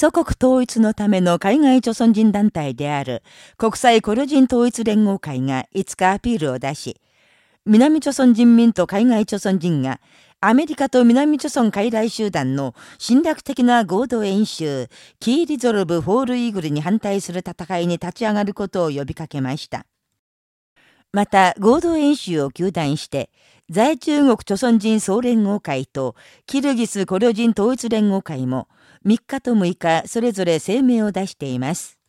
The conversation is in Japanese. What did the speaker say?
祖国統一のための海外朝鮮人団体である国際コリョ人統一連合会が5日アピールを出し、南朝鮮人民と海外朝鮮人がアメリカと南朝鮮傀儡集団の侵略的な合同演習、キーリゾルブ・フォール・イーグルに反対する戦いに立ち上がることを呼びかけました。また、合同演習を糾弾して、在中国朝鮮人総連合会とキルギスコリョ人統一連合会も3日と6日それぞれ声明を出しています。